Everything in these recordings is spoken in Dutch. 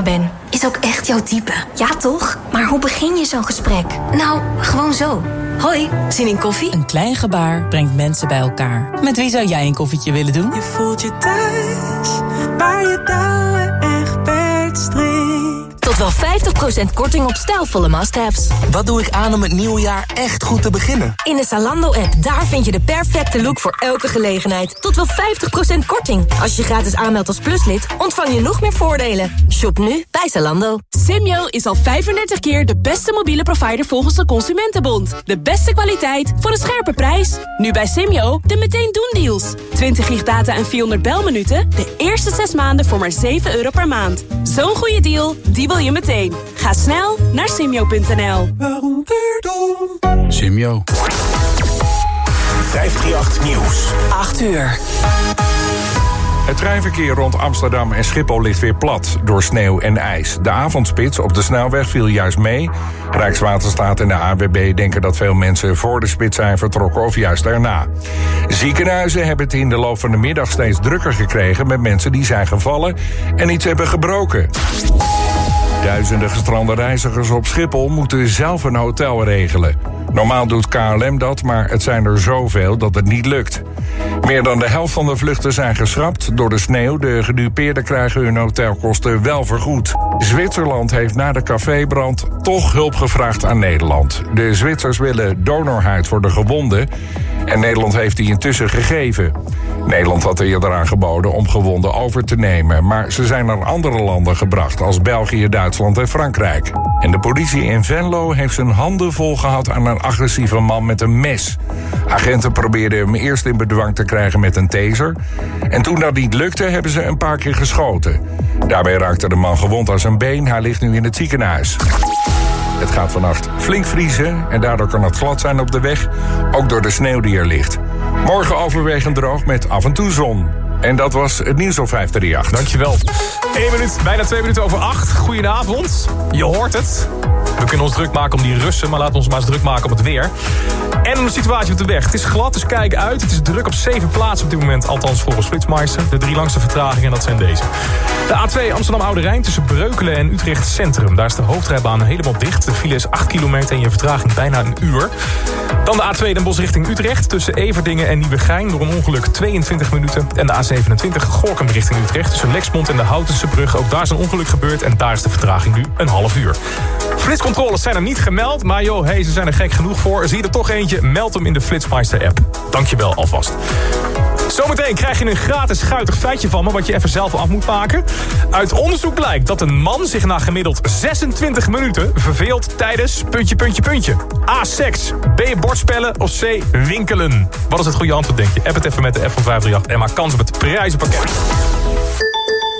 ben, is ook echt jouw type. Ja, toch? Maar hoe begin je zo'n gesprek? Nou, gewoon zo. Hoi, zin in koffie? Een klein gebaar brengt mensen bij elkaar. Met wie zou jij een koffietje willen doen? Je voelt je thuis, waar je. Tot wel 50% korting op stijlvolle must-haves. Wat doe ik aan om het nieuwe jaar echt goed te beginnen? In de Zalando-app, daar vind je de perfecte look voor elke gelegenheid. Tot wel 50% korting. Als je gratis aanmeldt als pluslid, ontvang je nog meer voordelen. Shop nu bij Zalando. Simyo is al 35 keer de beste mobiele provider volgens de Consumentenbond. De beste kwaliteit voor een scherpe prijs. Nu bij Simyo de meteen doen deals. 20 gig data en 400 belminuten. De eerste 6 maanden voor maar 7 euro per maand. Zo'n goede deal, die wil je meteen. Ga snel naar simyo.nl. Simio. 538 Nieuws. 8 uur. Het treinverkeer rond Amsterdam en Schiphol ligt weer plat door sneeuw en ijs. De avondspits op de snelweg viel juist mee. Rijkswaterstaat en de AWB denken dat veel mensen voor de spits zijn vertrokken of juist daarna. Ziekenhuizen hebben het in de loop van de middag steeds drukker gekregen met mensen die zijn gevallen en iets hebben gebroken. Duizenden gestrande reizigers op Schiphol moeten zelf een hotel regelen. Normaal doet KLM dat, maar het zijn er zoveel dat het niet lukt. Meer dan de helft van de vluchten zijn geschrapt door de sneeuw. De gedupeerden krijgen hun hotelkosten wel vergoed. Zwitserland heeft na de cafébrand toch hulp gevraagd aan Nederland. De Zwitsers willen donorhuid voor de gewonden. En Nederland heeft die intussen gegeven. Nederland had eerder aangeboden om gewonden over te nemen. Maar ze zijn naar andere landen gebracht, als België, Duitsland en Frankrijk. En de politie in Venlo heeft zijn handen vol gehad aan een agressieve man met een mes. Agenten probeerden hem eerst in bedwang te krijgen met een taser. En toen dat niet lukte, hebben ze een paar keer geschoten. Daarbij raakte de man gewond aan zijn been. Hij ligt nu in het ziekenhuis. Het gaat vannacht flink vriezen en daardoor kan het glad zijn op de weg. Ook door de sneeuw die er ligt. Morgen overwegend droog met af en toe zon. En dat was het nieuws op 538. Dankjewel. 1 minuut, bijna 2 minuten over 8. Goedenavond. Je hoort het. We kunnen ons druk maken om die Russen, maar laten we ons maar eens druk maken om het weer. En om de situatie op de weg. Het is glad, dus kijk uit. Het is druk op 7 plaatsen op dit moment, althans volgens Flitsmeister. De drie langste vertragingen, dat zijn deze. De A2 Amsterdam-Oude Rijn tussen Breukelen en Utrecht Centrum. Daar is de hoofdrijbaan helemaal dicht. De file is 8 kilometer en je vertraging bijna een uur. Dan de A2 Den Bosch richting Utrecht tussen Everdingen en Nieuwegein. Door een ongeluk 22 minuten. En de A27 Gorkum richting Utrecht tussen Lexmond en de Houtense Brug. Ook daar is een ongeluk gebeurd en daar is de vertraging nu een half uur. Flitscontroles zijn er niet gemeld, maar joh, hey, ze zijn er gek genoeg voor. Zie je er toch eentje, meld hem in de Flitsmeister-app. Dankjewel alvast. Zometeen krijg je een gratis guitig feitje van me... wat je even zelf af moet maken. Uit onderzoek blijkt dat een man zich na gemiddeld 26 minuten... verveelt tijdens puntje, puntje, puntje. A. Seks. B. Bordspellen. Of C. Winkelen. Wat is het goede antwoord, denk je? App het even met de F van 538 en maak kans op het prijzenpakket.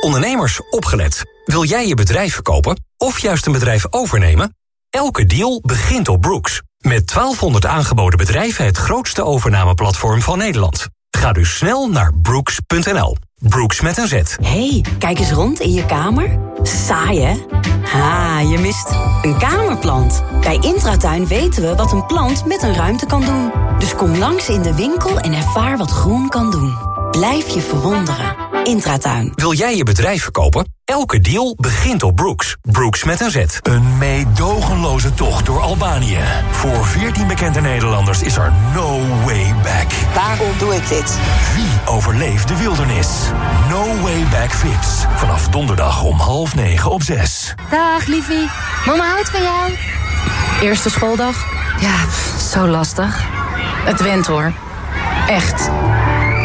Ondernemers, opgelet. Wil jij je bedrijf verkopen of juist een bedrijf overnemen? Elke deal begint op Brooks. Met 1200 aangeboden bedrijven het grootste overnameplatform van Nederland. Ga dus snel naar brooks.nl. Brooks met een Z. hey, kijk eens rond in je kamer. Saai, hè? Ha, je mist een kamerplant. Bij Intratuin weten we wat een plant met een ruimte kan doen. Dus kom langs in de winkel en ervaar wat groen kan doen. Blijf je verwonderen. Intratuin. Wil jij je bedrijf verkopen? Elke deal begint op Brooks. Brooks met een Z. Een meedogenloze tocht door Albanië. Voor 14 bekende Nederlanders is er no way back. Waarom doe ik dit? Wie overleeft de wildernis? No way back Vips. Vanaf donderdag om half negen op zes. Dag liefie, mama houdt van jou. Eerste schooldag? Ja, zo lastig. Het went hoor. Echt.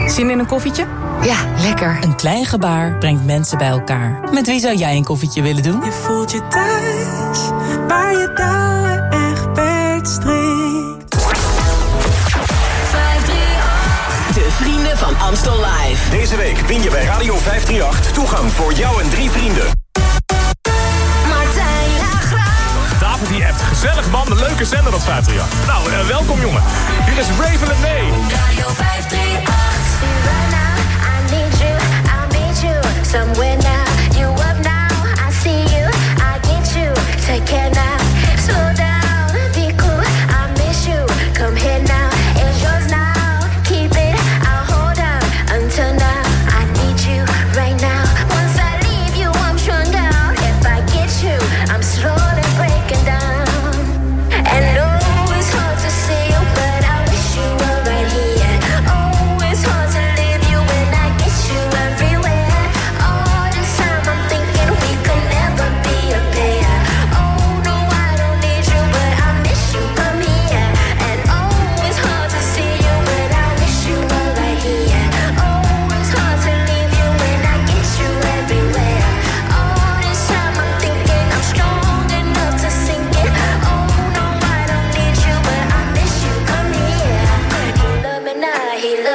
Zin in een koffietje? Ja, lekker. Een klein gebaar brengt mensen bij elkaar. Met wie zou jij een koffietje willen doen? Je voelt je thuis, waar je touwen echt bedstrikt. 538. De vrienden van Amstel Live. Deze week win je bij Radio 538 toegang voor jou en drie vrienden. David die appt. Gezellig man, een leuke zender dat 538. Nou, eh, welkom jongen. Hier is Raven en May. Radio 538. Somewhere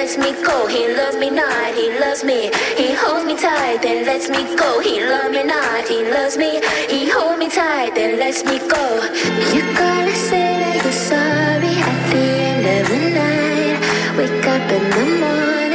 lets me go. He loves me not, he loves me. He holds me tight, and lets me go. He loves me not, he loves me. He holds me tight, and lets me go. You gotta say that you're sorry at the end of the night. Wake up in the morning.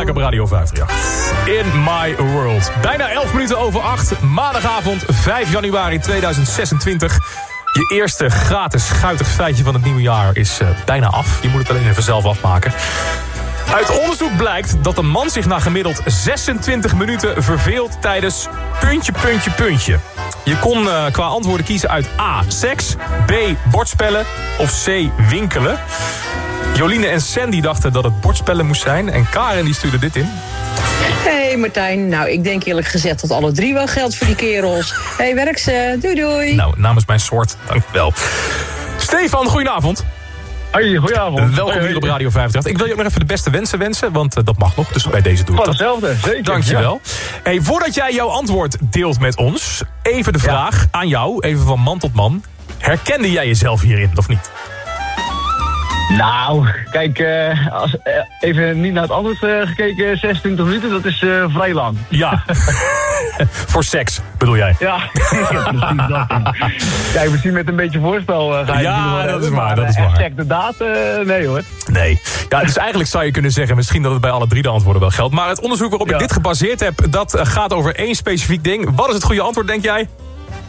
Lekker op Radio 538. In My World. Bijna 11 minuten over 8. Maandagavond 5 januari 2026. Je eerste gratis guitig feitje van het nieuwe jaar is eh, bijna af. Je moet het alleen even zelf afmaken. Uit onderzoek blijkt dat een man zich na gemiddeld 26 minuten verveelt tijdens puntje, puntje, puntje. Je kon eh, qua antwoorden kiezen uit A. Seks, B. Bordspellen of C. Winkelen. Joline en Sandy dachten dat het bordspellen moest zijn. En Karen die stuurde dit in. Hey Martijn, nou ik denk eerlijk gezegd dat alle drie wel geldt voor die kerels. Hey, werk ze. Doei doei. Nou, namens mijn soort, dankjewel. Stefan, goedenavond. Hoi, goedenavond. Welkom Hoi, hier op. Radio 538. Ik wil je ook nog even de beste wensen wensen, want eh, dat mag nog. Dus bij deze doe ik dat. hetzelfde, zeker. Dankjewel. Hey, voordat jij jouw antwoord deelt met ons, even de vraag aan jou, even van man tot man. Herkende jij jezelf hierin, of niet? Nou, kijk, eh, als, eh, even niet naar het antwoord eh, gekeken, 26 minuten, dat is vrij lang. Ja. Voor seks, bedoel jij? Ja, ja precies dat. Kijk, misschien met een beetje voorspel ga je Ja, dat is waar, maar, dat is waar. Exact de daad, nee hoor. Nee. Ja, dus eigenlijk zou je kunnen zeggen misschien dat het bij alle drie de antwoorden wel geldt. Maar het onderzoek waarop ik dit gebaseerd heb, dat gaat over één specifiek ding. Wat is het goede antwoord, denk jij?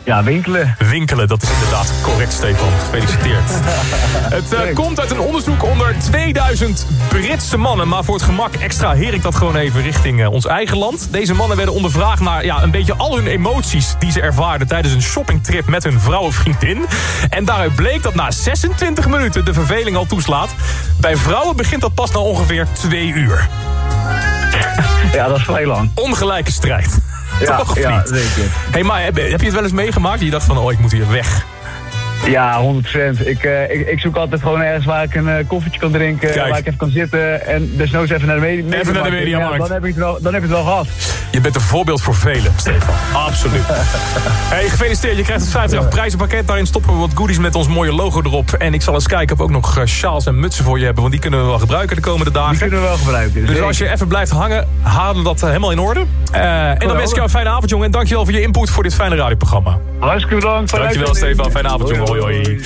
Ja, winkelen. Winkelen, dat is inderdaad correct, Stefan. Gefeliciteerd. het eh, komt uit een onderzoek onder 2000 Britse mannen. Maar voor het gemak extraheer ik dat gewoon even richting eh, ons eigen land. Deze mannen werden ondervraagd naar ja, een beetje al hun emoties... die ze ervaarden tijdens een shoppingtrip met hun vrouw of vriendin. En daaruit bleek dat na 26 minuten de verveling al toeslaat. Bij vrouwen begint dat pas na ongeveer twee uur. Ja, dat is vrij lang. Ongelijke strijd. Ja, Toch ja, niet? zeker. Hey, maar heb, heb je het wel eens meegemaakt? Dat je dacht van, oh, ik moet hier weg. Ja, 100%. Ik, eh, ik, ik zoek altijd gewoon ergens waar ik een eh, koffietje kan drinken, Kijk. waar ik even kan zitten en desnoods even naar de media. Even naar de mediamarkt. Ja, dan, heb ik het wel, dan heb ik het wel gehad. Je bent een voorbeeld voor velen, Stefan. Absoluut. Hey, gefeliciteerd. Je krijgt het 50 prijzenpakket. Daarin stoppen we wat goodies met ons mooie logo erop. En ik zal eens kijken of we ook nog eh, sjaals en mutsen voor je hebben. Want die kunnen we wel gebruiken de komende dagen. Die kunnen we wel gebruiken. Dus als je even blijft hangen, halen we dat helemaal in orde. En dan wens ik jou een fijne avond, jongen. En dankjewel voor je input voor dit fijne radioprogramma. Hartstikke bedankt. Dankjewel. Stefan. Fijne avond, jongen. Hoi, hoi.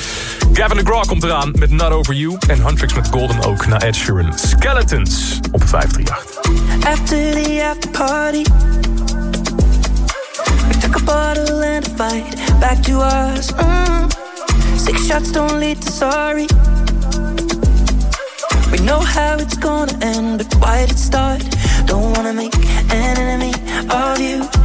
Gavin DeGraw komt eraan met Not Over You. En Huntrix met Golden Oak naar Ed Sheeran. Skeletons op 538. After the after party, we took a bottle and a fight back to us. Mm. Six shots don't lead to sorry. We know how it's gonna end, but why did it start? Don't wanna make an enemy of you.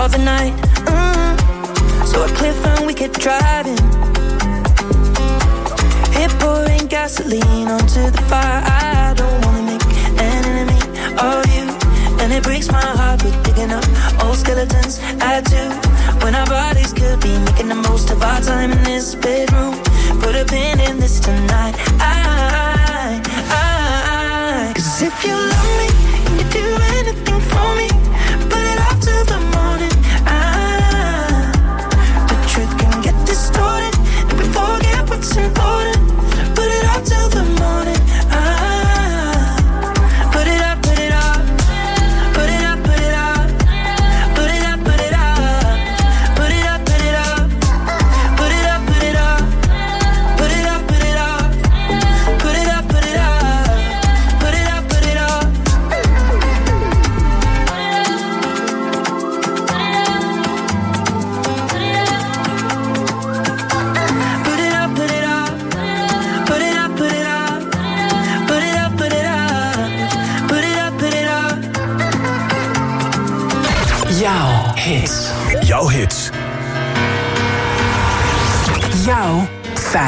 course of the night. Mm. So a cliff and we kept driving. Hit pouring gasoline onto the fire. I don't wanna make an enemy of you. And it breaks my heart we're digging up old skeletons. I do. When our bodies could be making the most of our time in this bedroom. Put a pin in this tonight. I, I, cause if you love me, you do anything for me. Put it off till the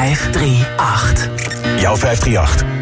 538. Jouw 538.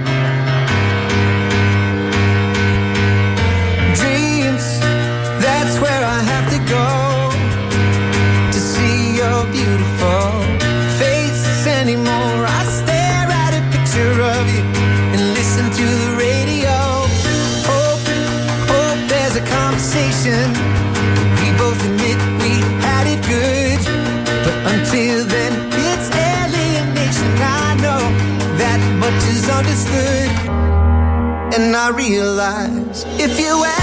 realize if you ever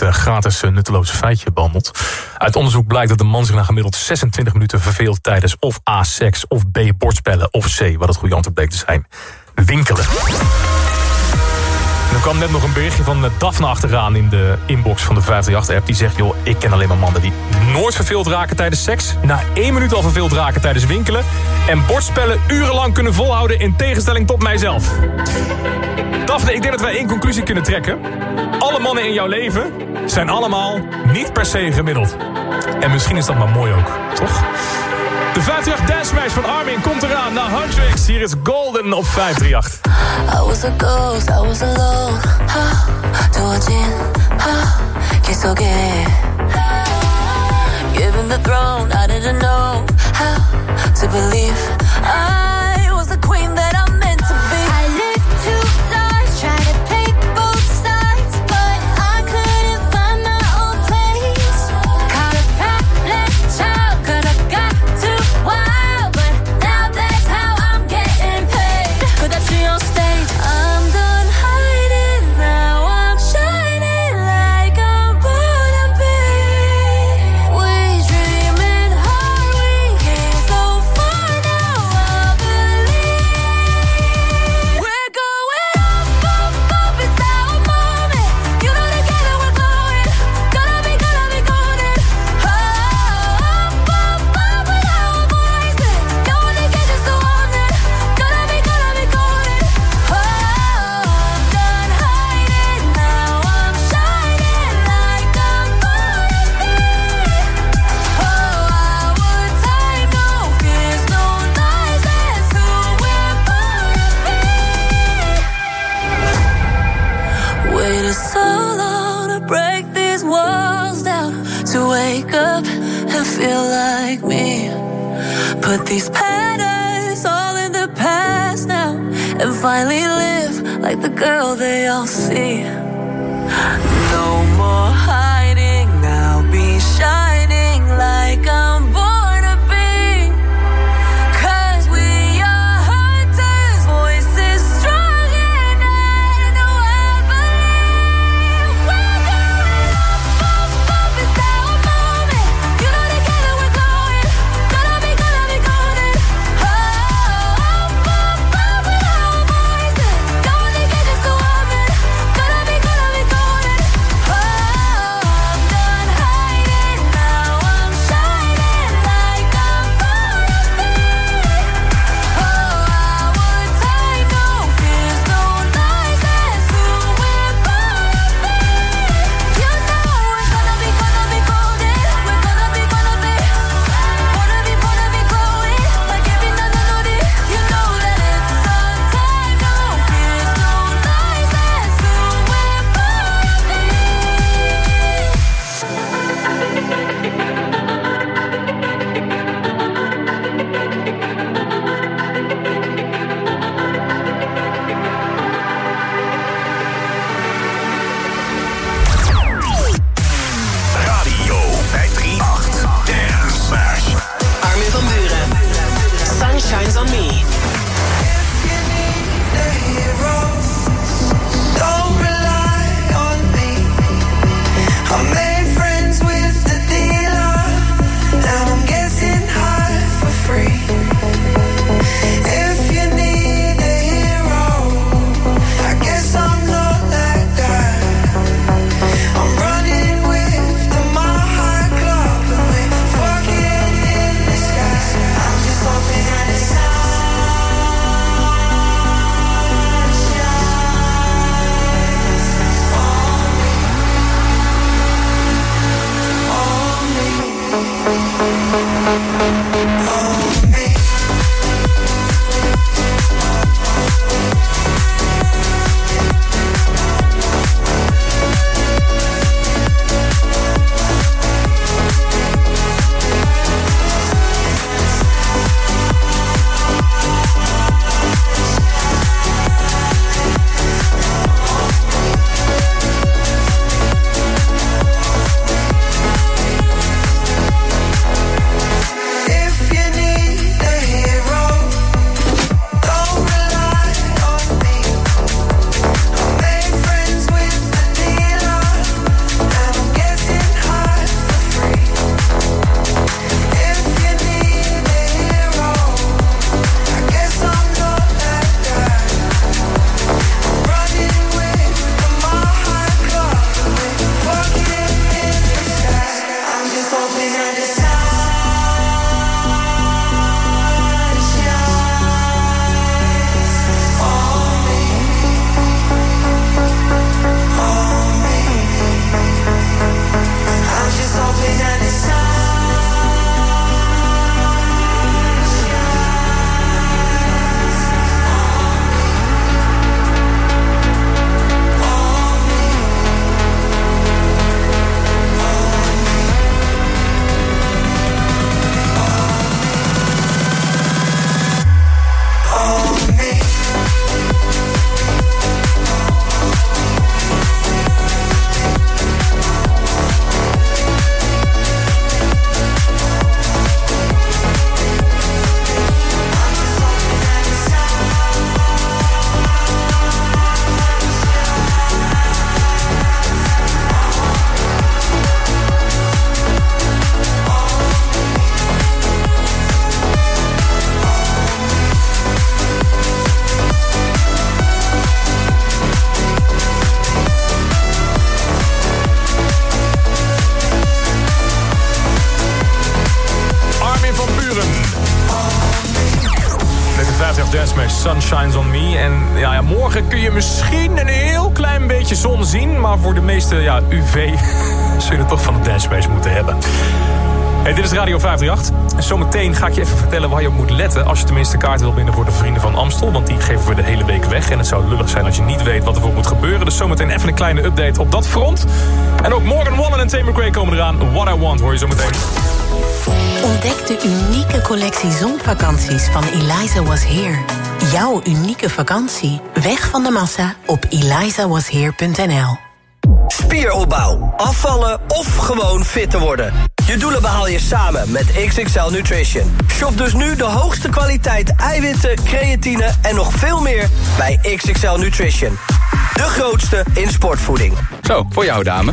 Eh, gratis eh, nutteloze feitje behandeld. Uit onderzoek blijkt dat de man zich na gemiddeld 26 minuten verveelt tijdens of A, seks, of B, bordspellen, of C, wat het goede antwoord bleek te zijn, winkelen. Er kwam net nog een berichtje van eh, Daphne achteraan in de inbox van de 538-app. Die zegt, joh, ik ken alleen maar mannen die nooit verveeld raken tijdens seks. Na één minuut al verveeld raken tijdens winkelen. En bordspellen urenlang kunnen volhouden in tegenstelling tot mijzelf. Daphne, ik denk dat wij één conclusie kunnen trekken. Alle mannen in jouw leven zijn allemaal niet per se gemiddeld. En misschien is dat maar mooi ook, toch? De 538 Dance Smash van Armin komt eraan naar Huntrix. Hier is Golden op 538. I was a ghost, I was alone. 하, 두어진 you're so gay. Given the throne, I didn't know how to believe I was the queen that Dance met Sunshines on Me. En ja, morgen kun je misschien een heel klein beetje zon zien. Maar voor de meeste ja, UV zullen we toch van de Dance moeten hebben. Hey, dit is Radio 538. En zometeen ga ik je even vertellen waar je op moet letten... als je tenminste kaart wil binnen voor de Vrienden van Amstel. Want die geven we de hele week weg. En het zou lullig zijn als je niet weet wat ervoor moet gebeuren. Dus zometeen even een kleine update op dat front. En ook Morgan Wallen en Tamer Gray komen eraan. What I Want hoor je zometeen. Ontdek de unieke collectie zonvakanties van Eliza Was Here. Jouw unieke vakantie. Weg van de massa op elizawasheer.nl Spieropbouw, afvallen of gewoon fit te worden. Je doelen behaal je samen met XXL Nutrition. Shop dus nu de hoogste kwaliteit eiwitten, creatine en nog veel meer bij XXL Nutrition. De grootste in sportvoeding. Zo, voor jou dame.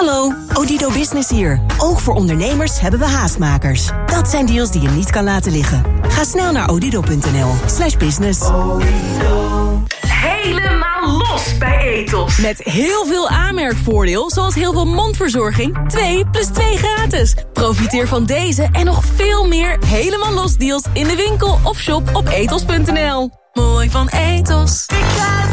Hallo, Odido Business hier. Ook voor ondernemers hebben we haastmakers. Dat zijn deals die je niet kan laten liggen. Ga snel naar odido.nl slash business. Helemaal los bij Etos. Met heel veel aanmerkvoordeel, zoals heel veel mondverzorging. 2 plus 2 gratis. Profiteer van deze en nog veel meer helemaal los deals in de winkel of shop op etos.nl. Mooi van Etos.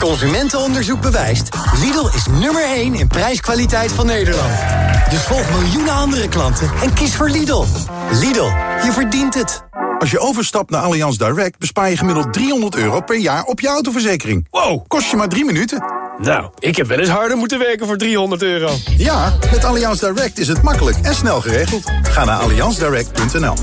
Consumentenonderzoek bewijst. Lidl is nummer 1 in prijskwaliteit van Nederland. Dus volg miljoenen andere klanten en kies voor Lidl. Lidl, je verdient het. Als je overstapt naar Allianz Direct bespaar je gemiddeld 300 euro per jaar op je autoverzekering. Wow, kost je maar drie minuten. Nou, ik heb wel eens harder moeten werken voor 300 euro. Ja, met Allianz Direct is het makkelijk en snel geregeld. Ga naar allianzdirect.nl.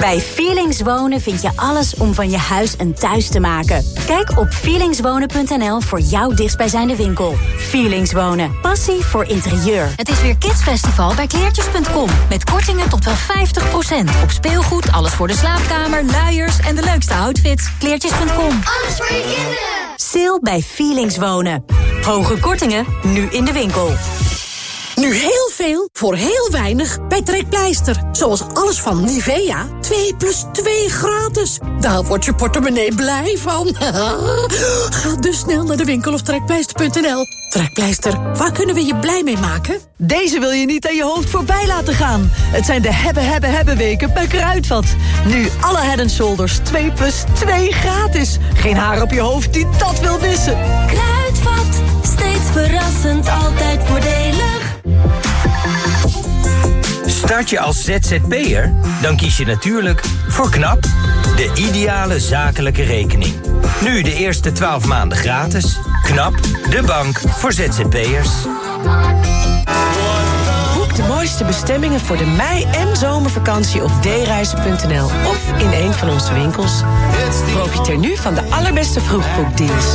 Bij Feelings Wonen vind je alles om van je huis een thuis te maken. Kijk op feelingswonen.nl voor jouw dichtstbijzijnde winkel. Feelings Wonen. Passie voor interieur. Het is weer Kidsfestival bij kleertjes.com. Met kortingen tot wel 50%. Op speelgoed, alles voor de slaapkamer, luiers en de leukste outfits. Kleertjes.com. Alles voor je kinderen. Sale bij Feelings Wonen. Hoge kortingen, nu in de winkel. Nu heel veel voor heel weinig bij Trekpleister. Zoals alles van Nivea. 2 plus 2 gratis. Daar wordt je portemonnee blij van. Ga dus snel naar de winkel of trekpleister.nl. Trekpleister, waar kunnen we je blij mee maken? Deze wil je niet aan je hoofd voorbij laten gaan. Het zijn de hebben, hebben, hebben weken bij Kruidvat. Nu alle head shoulders 2 plus 2 gratis. Geen haar op je hoofd die dat wil wissen. Kruidvat, verrassend, altijd voordelig. Start je als ZZP'er? Dan kies je natuurlijk voor KNAP, de ideale zakelijke rekening. Nu de eerste 12 maanden gratis. KNAP, de bank voor ZZP'ers. Boek de mooiste bestemmingen voor de mei- en zomervakantie op dereizen.nl of in een van onze winkels. Profiteer nu van de allerbeste vroegboekdeals.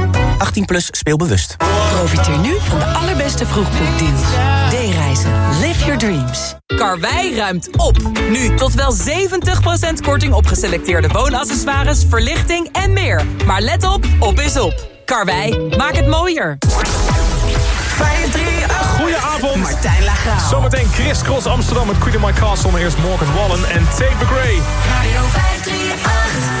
18 plus speelbewust. Profiteer nu van de allerbeste vroegboekdeals. D-reizen. Live your dreams. Karwei ruimt op. Nu tot wel 70% korting op geselecteerde woonaccessoires, verlichting en meer. Maar let op, op is op. Karwei, maak het mooier. 538. Goedenavond. Martijn Lagraal. Zometeen Chris Cross Amsterdam met Queen of My Castle. Maar eerst Morgan Wallen en Tate McRae. Radio 538.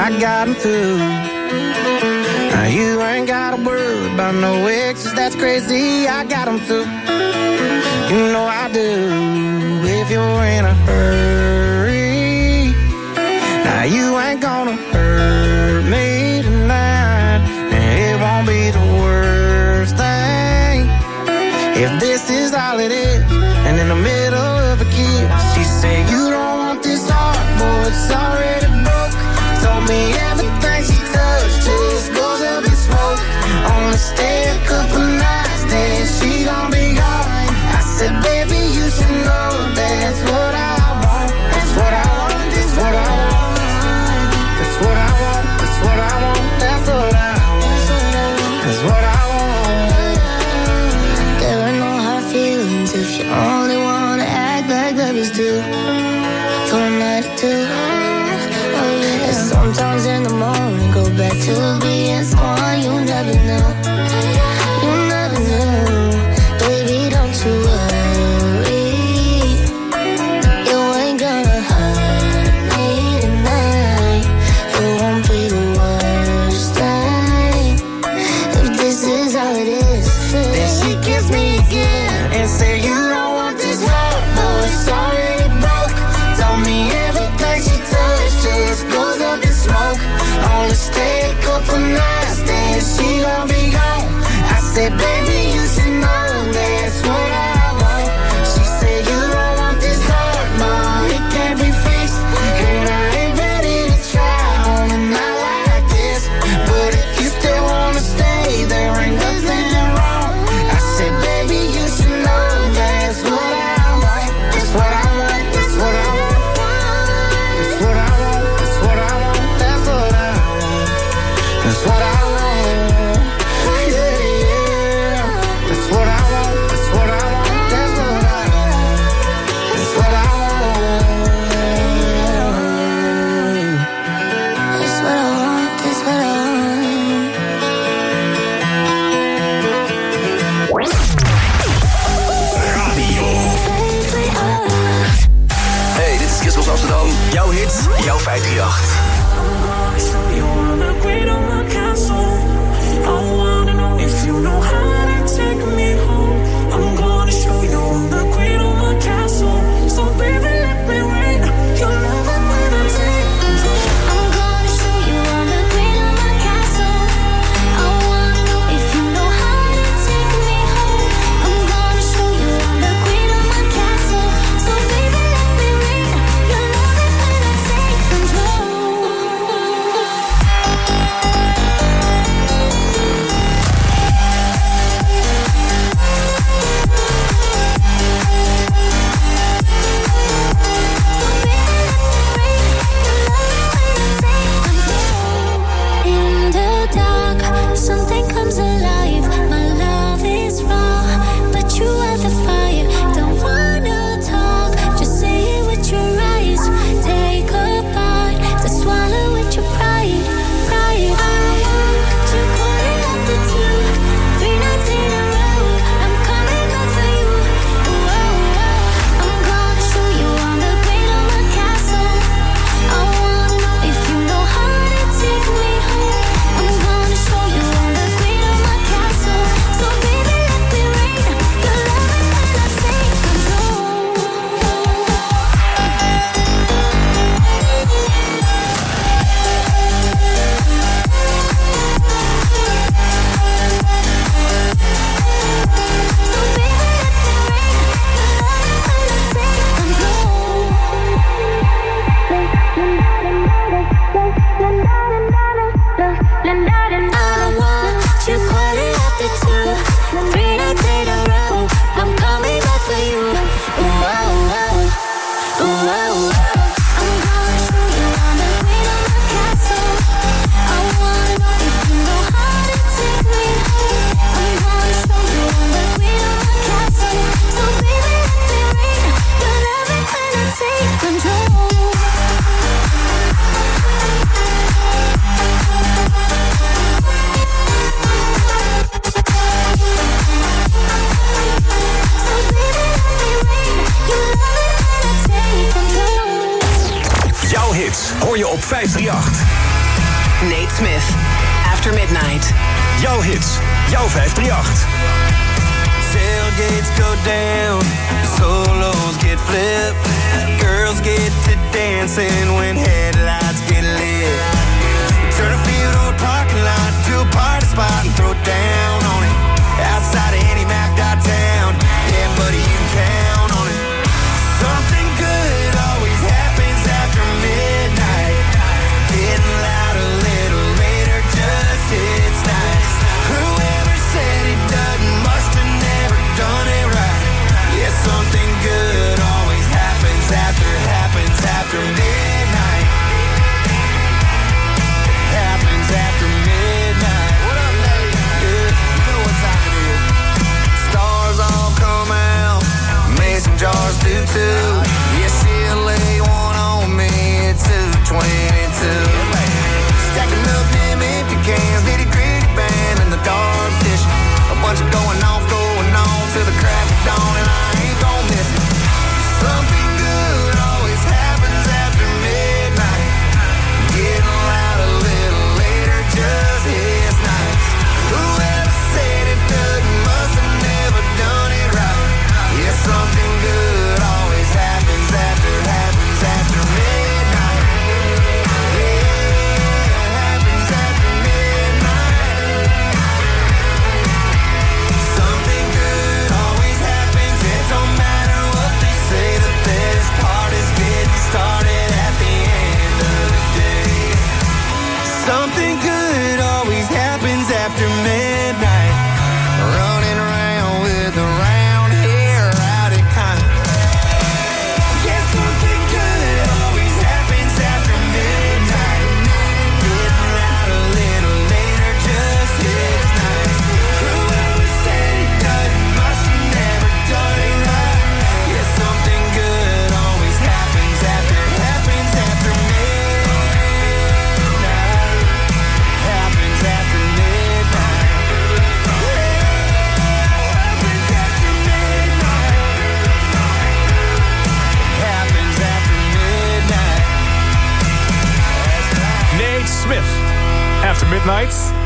I got them too. Now you ain't got a worry about no exes, that's crazy. I got them too. You know I do. If you're in a hurry, now you ain't gonna hurt she gon' be hits hoor je op 538. Nate Smith, After Midnight. Jouw hits, jouw 538. Tailgates go down, solos get flipped. Girls get to dancing when headlights get lit. Turn a field or a parking lot to a party spot and throw down on it. Outside of any Mac downtown, yeah, buddy, you can too.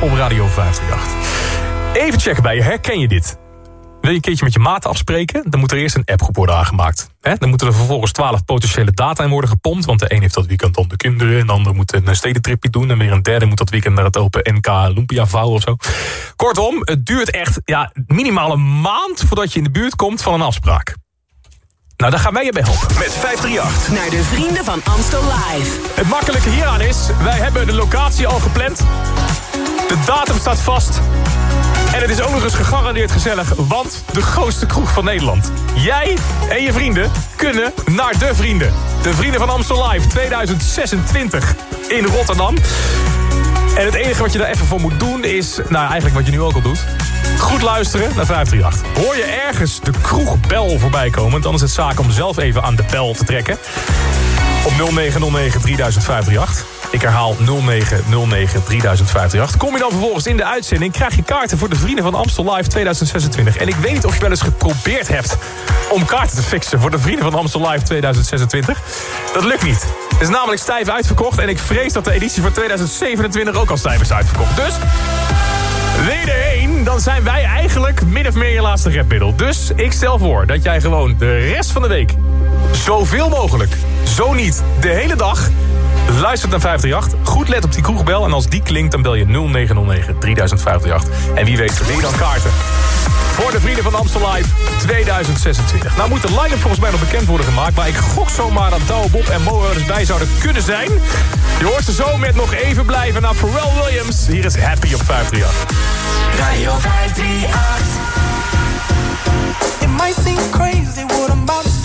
Op Radio 538. Even checken bij je, herken je dit? Wil je een keertje met je maat afspreken? Dan moet er eerst een appgroep worden aangemaakt. Hè? Dan moeten er vervolgens 12 potentiële data in worden gepompt. Want de een heeft dat weekend dan de kinderen. En de ander moet een stedentripje doen. En weer een derde moet dat weekend naar het Open NK Olympia vouwen of zo. Kortom, het duurt echt ja, minimaal een maand voordat je in de buurt komt van een afspraak. Nou, daar gaan wij je bij helpen. Met 538. Naar de vrienden van Amstel Live. Het makkelijke hieraan is, wij hebben de locatie al gepland. De datum staat vast. En het is ook nog eens gegarandeerd gezellig, want de grootste kroeg van Nederland. Jij en je vrienden kunnen naar de vrienden. De Vrienden van Amstel Live 2026 in Rotterdam. En het enige wat je daar even voor moet doen is... Nou, eigenlijk wat je nu ook al doet. Goed luisteren naar 538. Hoor je ergens de kroegbel voorbij komen... dan is het zaak om zelf even aan de bel te trekken. Op 0909 3058. Ik herhaal 0909 3058. Kom je dan vervolgens in de uitzending... krijg je kaarten voor de Vrienden van Amstel Live 2026. En ik weet niet of je wel eens geprobeerd hebt... om kaarten te fixen voor de Vrienden van Amstel Live 2026. Dat lukt niet. Het is namelijk stijf uitverkocht... en ik vrees dat de editie voor 2027 ook al stijf is uitverkocht. Dus... Wil je er één, dan zijn wij eigenlijk min of meer je laatste redmiddel. Dus ik stel voor dat jij gewoon de rest van de week... zoveel mogelijk, zo niet, de hele dag... luistert naar 538, goed let op die kroegbel... en als die klinkt, dan bel je 0909 3058. En wie weet je dan kaarten voor de Vrienden van Amstel Live 2026. Nou moet de line-up volgens mij nog bekend worden gemaakt... maar ik gok zomaar dat Douwe Bob en Mo er dus bij zouden kunnen zijn. Je hoort ze zo met nog even blijven naar Pharrell Williams. Hier is Happy op 538. Radio 538. It might seem crazy what I'm about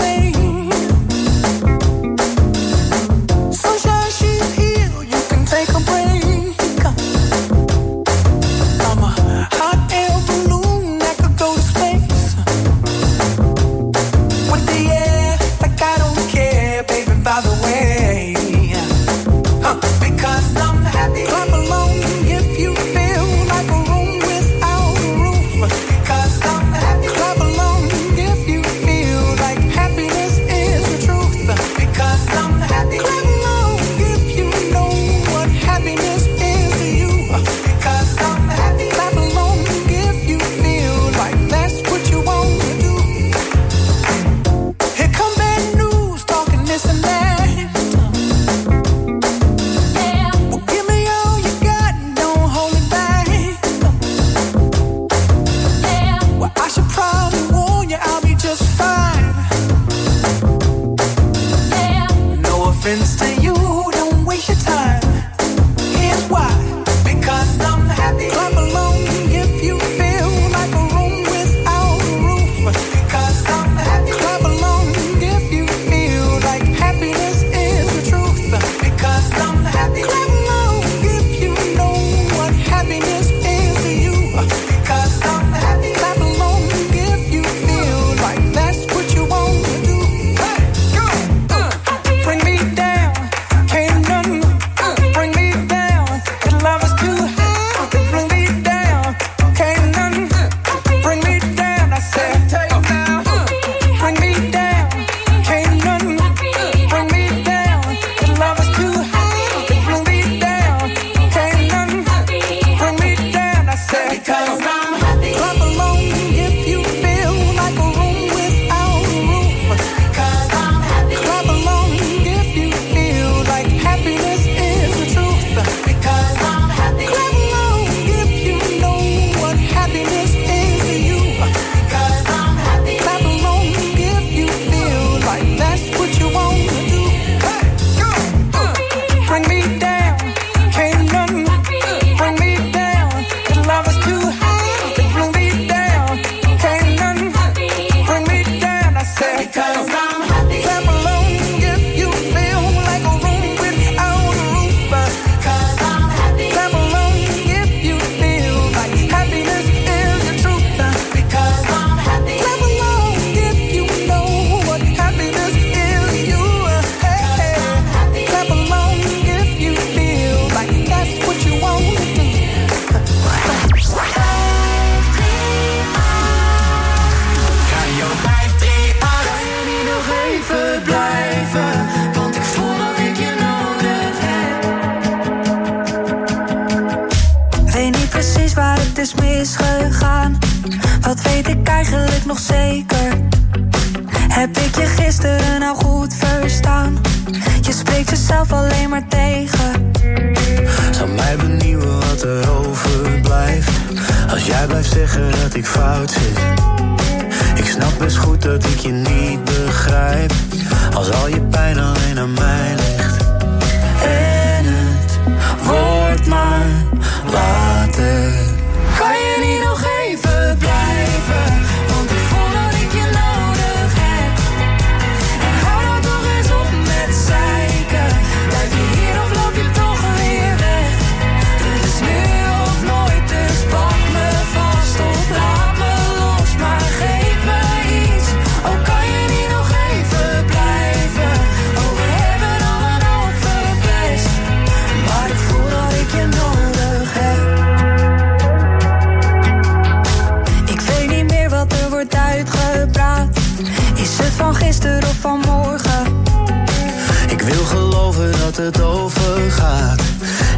mezelf alleen maar tegen. Zou mij benieuwen wat er overblijft. Als jij blijft zeggen dat ik fout zit. Ik snap best goed dat ik je niet begrijp. Als al je pijn alleen aan mij ligt.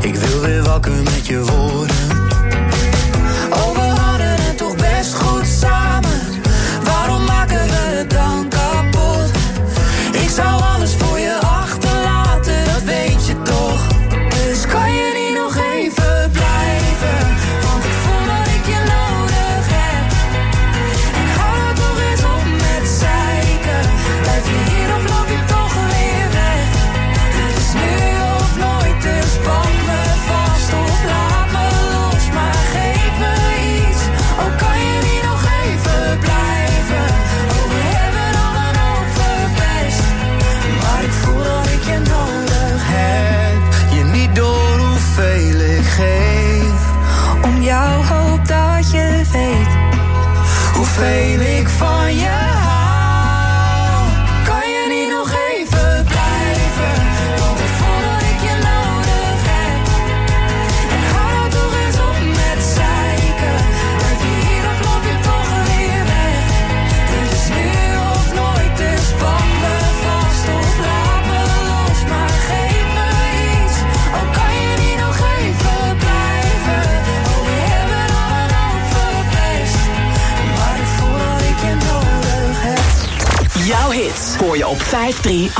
Ik wil weer wakker met je woorden Frustré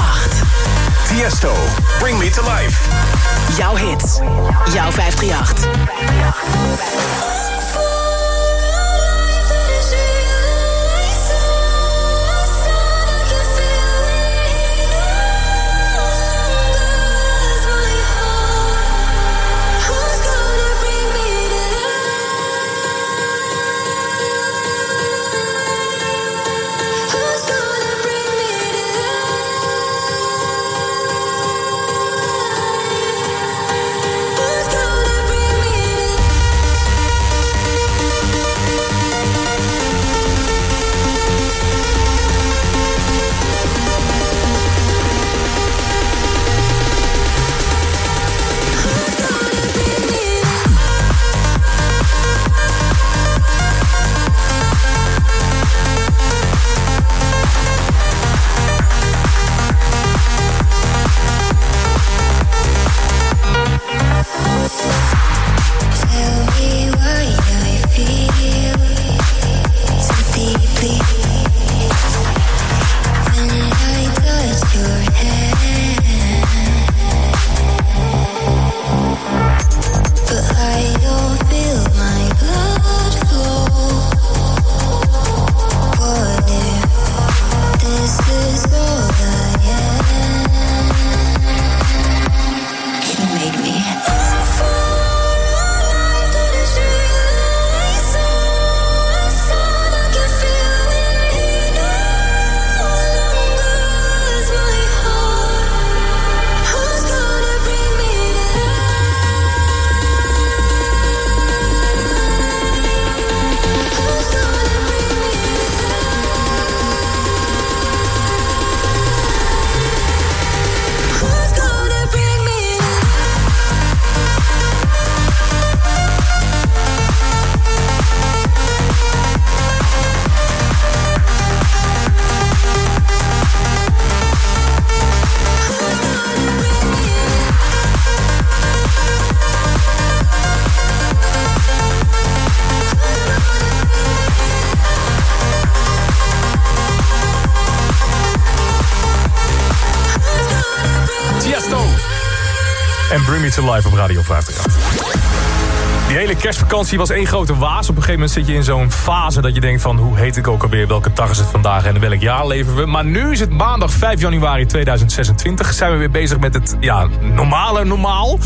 Life op Radio 538. Die hele kerstvakantie was één grote waas. Op een gegeven moment zit je in zo'n fase dat je denkt van... hoe heet ik ook alweer, welke dag is het vandaag en welk jaar leven we. Maar nu is het maandag 5 januari 2026. Zijn we weer bezig met het ja, normale normaal.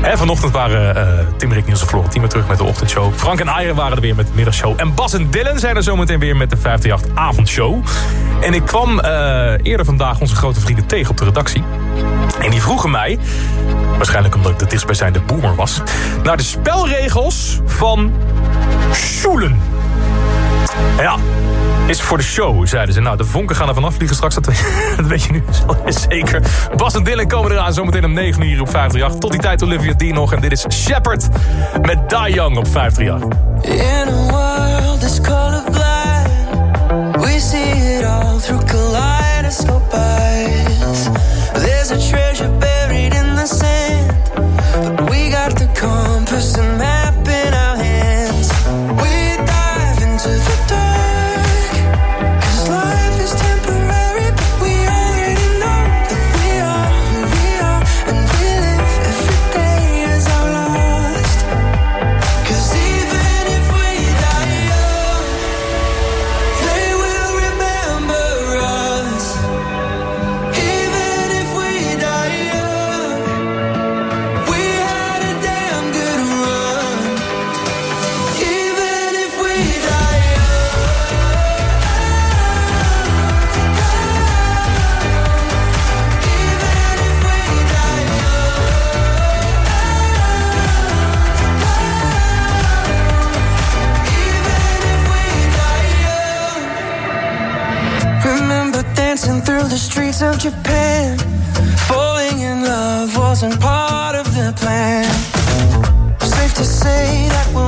Hè, vanochtend waren uh, Tim, Rick, Niels en Florentien weer terug met de ochtendshow. Frank en Eieren waren er weer met de middagshow. En Bas en Dylan zijn er zometeen weer met de 538 avondshow. En ik kwam uh, eerder vandaag onze grote vrienden tegen op de redactie. En die vroegen mij, waarschijnlijk omdat ik de dichtstbijzijnde boomer was... naar de spelregels van Sjoelen. Ja, is voor de show, zeiden ze. Nou, de vonken gaan er vanaf vliegen straks, dat, dat weet je nu zeker. Bas en Dylan komen eraan, zometeen om 9 uur op 538. Tot die tijd Olivia D nog en dit is Shepard met Die Young op 538. In a world that's colorblind We see it all through kaleidoscope eyes There's a treasure buried in the sand But we got the compass streets of Japan. Falling in love wasn't part of the plan. Safe to say that we'll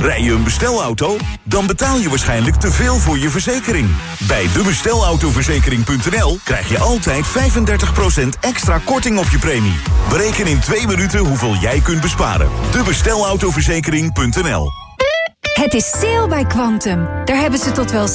Rij je een bestelauto? Dan betaal je waarschijnlijk te veel voor je verzekering. Bij debestelautoverzekering.nl krijg je altijd 35% extra korting op je premie. Bereken in twee minuten hoeveel jij kunt besparen. Debestelautoverzekering.nl Het is sale bij Quantum. Daar hebben ze tot wel 70%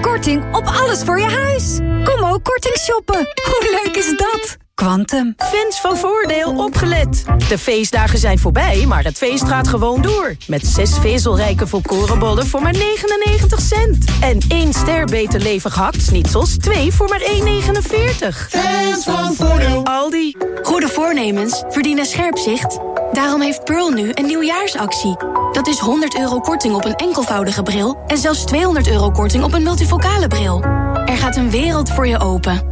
korting op alles voor je huis. Kom ook korting shoppen. Hoe leuk is dat? Quantum. Fans van Voordeel opgelet. De feestdagen zijn voorbij, maar het feest gaat gewoon door. Met zes vezelrijke volkorenbollen voor maar 99 cent. En één ster beter levig hakt-snitsels, twee voor maar 1,49. Fans van Voordeel. Aldi. Goede voornemens verdienen scherp zicht. Daarom heeft Pearl nu een nieuwjaarsactie. Dat is 100 euro korting op een enkelvoudige bril... en zelfs 200 euro korting op een multifocale bril. Er gaat een wereld voor je open.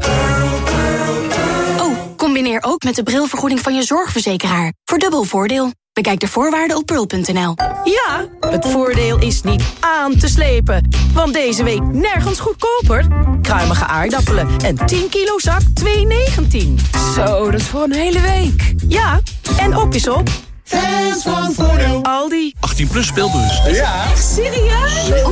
Combineer ook met de brilvergoeding van je zorgverzekeraar. Voor dubbel voordeel. Bekijk de voorwaarden op pearl.nl. Ja, het voordeel is niet aan te slepen. Want deze week nergens goedkoper. Kruimige aardappelen en 10 kilo zak 2,19. Zo, dat is voor een hele week. Ja, en op is op. Fans van Voordeel. Aldi. 18 plus speelbus. Ja. Echt serieus?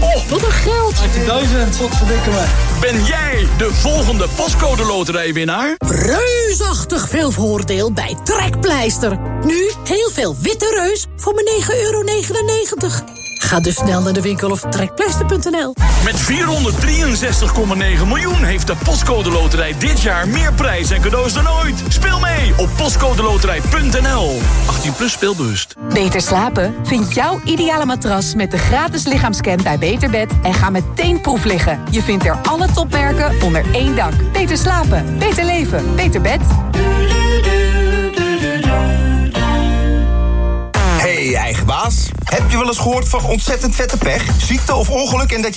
Oh, wat een geld. 18.000. Wat verdikken me. Ben jij de volgende pascode loterijwinnaar? Reusachtig veel voordeel bij Trekpleister. Nu heel veel witte reus voor maar 9,99 euro. Ga dus snel naar de winkel of trekpleister.nl. Met 463,9 miljoen heeft de Postcode Loterij dit jaar meer prijs en cadeaus dan ooit. Speel mee op postcodeloterij.nl. 18 plus speelbewust. Beter slapen? Vind jouw ideale matras met de gratis lichaamscan bij Beterbed en ga meteen proef liggen. Je vindt er alle topmerken onder één dak. Beter slapen, beter leven, beter bed. Hey, eigen baas. Heb je wel eens gehoord van ontzettend vette pech? Ziekte of ongeluk en dat je